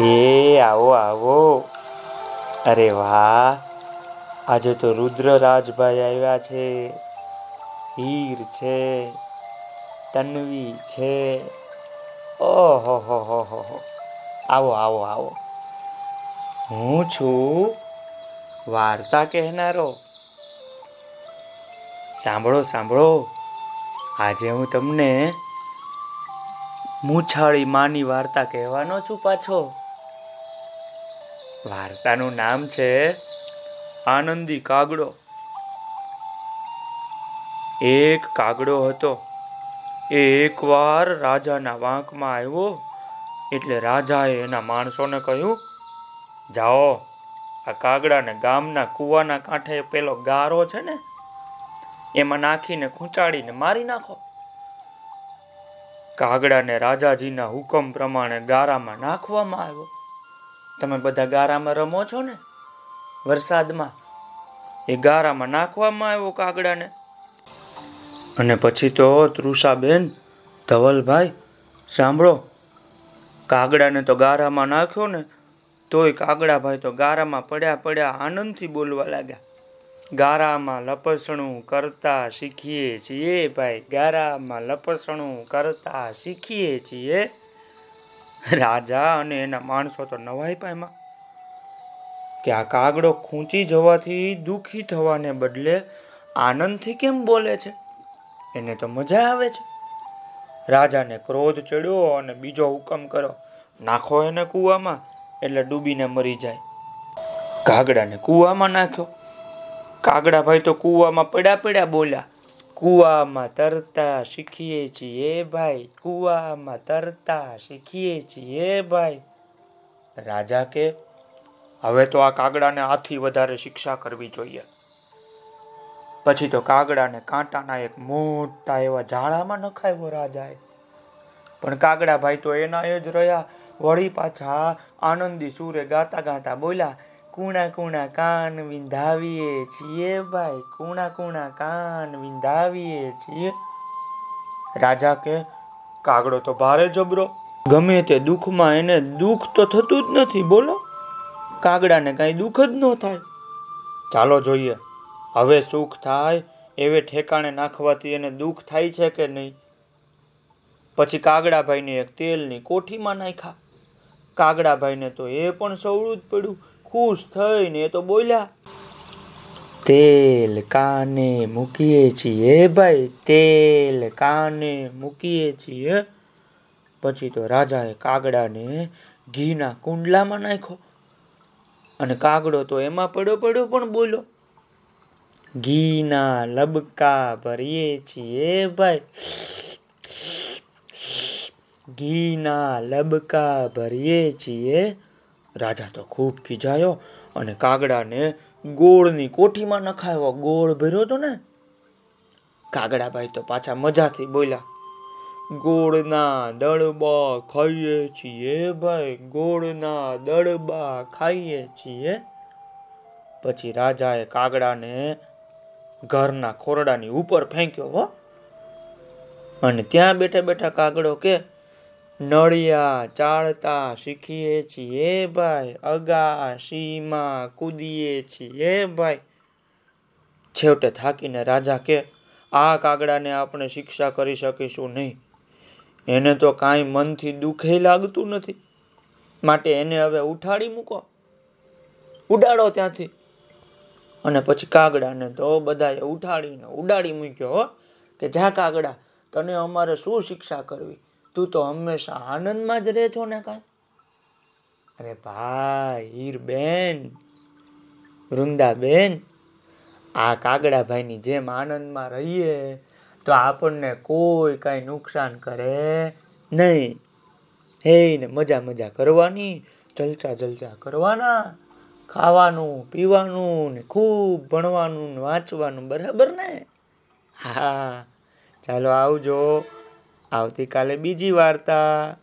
એ આવો આવો. અરે વાહ. આજે તો રુદ્રરાજભાઈ આવ્યા છે. હીર છે, તન્વી છે. ઓહો હો હો હો. આવો આવો આવો. હું છું વાર્તા કહેનારો. સાંભળો સાંભળો. આજે હું તમને મૂછાળી માની વાર્તા કહેવાનો છું પાછો. વાર્તાનું નામ છે આનંદી કાગડો. એક કાગડો હતો. એ એકવાર રાજાના વાંકમાં આવ્યો એટલે રાજાએ એના માણસોને કહ્યું, જાઓ, આ કાગડાને ગામના કૂવાના કાંઠે પેલો ગારો છે ને, એમાં નાખીને ખૂંચાડીને મારી નાખો. કાગડાને રાજાજીના હુકમ પ્રમાણે ગારામાં નાખવામાં આવ્યો. તમે બધા ગારામાં રમો છો ને? વરસાદમાં. એ ગારામાં નાખવામાં આવ્યો કાગડાને. અને પછી તો તૃષાબેન, ધવલભાઈ, સાંભળો. કાગડાને તો ગારામાં નાખ્યો ને, તોય કાગડાભાઈ તો ગારામાં પડ્યા પડ્યા આનંદથી બોલવા લાગ્યા. ગારામાં લપસણું કરતા શીખીએ છીએ ભાઈ, ગારામાં લપસણું કરતા શીખીએ છીએ. રાજા અને એના માણસો તો નવાઈ પામ્યા. કે આ કાગડો ખૂંચી જવાથી દુઃખી થવાને બદલે આનંદથી કેમ બોલે છે? એને તો મજા આવે છે. રાજાને ક્રોધ ચડ્યો અને બીજો હુકમ કરો નાખો એને કૂવામાં, એટલે ડૂબીને મરી જાય. કાગડાને કૂવામાં નાખ્યો. કાગડાભાઈ તો કૂવામાં પડ્યા પડ્યા બોલ્યા. કૂવામાં તરતા શીખીએ છીએ ભાઈ, કૂવામાં તરતા શીખીએ છીએ ભાઈ. રાજા કે, હવે તો આ કાગડાને આથી વધારે શિક્ષા કરવી જોઈએ. પછી તો કાગડાને કાંટાના એક મોટા એવા ઝાડામાં નખાવ્યો રાજાએ. પણ કાગડા ભાઈ તો એના એ જ રહ્યા. વળી પાછા આનંદી સુરે ગાતા ગાતા બોલ્યા કુણા કુણા કાન વિંધાવીએ છીએ ભાઈ, કુણા કુણા કાન વિંધાવીએ છીએ. રાજા કે, કાગડો તો ભારે જબરો. ગમે તે દુઃખમાં એને દુઃખ તો થતું જ નથી, બોલો. કાગડાને કાંઈ દુઃખ જ ન થાય. ચાલો જોઈએ. હવે સુખ થાય, એવે ઠેકાણે નાખવાથી એને દુઃખ થાય છે કે નહીં? પછી કાગડાભાઈને એક તેલની કોઠીમાં નાખ્યા. કાગડાભાઈને તો એ પણ સવળું જ પડ્યું. ખુશ થઈને તો બોલ્યા, તેલ કાને મૂકીએ છીએ ભાઈ, તેલ કાને મૂકીએ છીએ. પછી તો રાજાએ કાગડાને ઘીના કુંડલામાં નાખ્યો અને કાગડો તો એમાં પડ્યો પડ્યો પણ બોલ્યો, ઘીના લબકા ભરીએ છીએ ભાઈ. ઘીના લબકા ભરીએ છીએ રાજા તો ખૂબ ખીજાયો અને કાગડાને ગોળની કોઠીમાં નખાયો. ગોળ ભર્યો હતો ને? કાગડાભાઈ તો પાછા મજાથી બોલ્યા, ગોળના દળબા ખાઈએ છીએ ભાઈ, ગોળના દળબા ખાઈએ છીએ. પછી રાજાએ કાગડાને ઘરના ખોરડાની ઉપર ફેંક્યો હો. અને ત્યાં બેઠા બેઠા કાગડો કે નળિયા ચાળતા શીખીએ છીએ ભાઈ, અગા સીમા કૂદીએ છીએ ભાઈ. છેવટે થાકીને રાજા કે, આ કાગડાને આપણે શિક્ષા કરી શકીશું નહીં. એને તો કાંઈ મનથી દુઃખે લાગતું નથી. માટે એને હવે ઉઠાડી મૂકો. ઉડાડો ત્યાંથી. અને પછી કાગડાને તો બધાએ ઉઠાડીને ઉડાડી મૂક્યો કે જા કાગડા, તને અમારે શું શિક્ષા કરવી? તું તો હંમેશા આનંદમાં જ રહે છો ને કાંઈ અરે ભાઈ, હીરબેન, વૃંદાબેન, આ કાગડાભાઈની જેમ આનંદમાં રહીએ તો આપણને કોઈ કાંઈ નુકસાન કરે નહીં. હે ને મજા મજા કરવાની, જલસા જલસા કરવાના, ખાવાનું, પીવાનું ને ખૂબ ભણવાનું ને વાંચવાનું, બરાબર ને? હા, ચાલો આવજો. આવતીકાલે બીજી વાર્તા.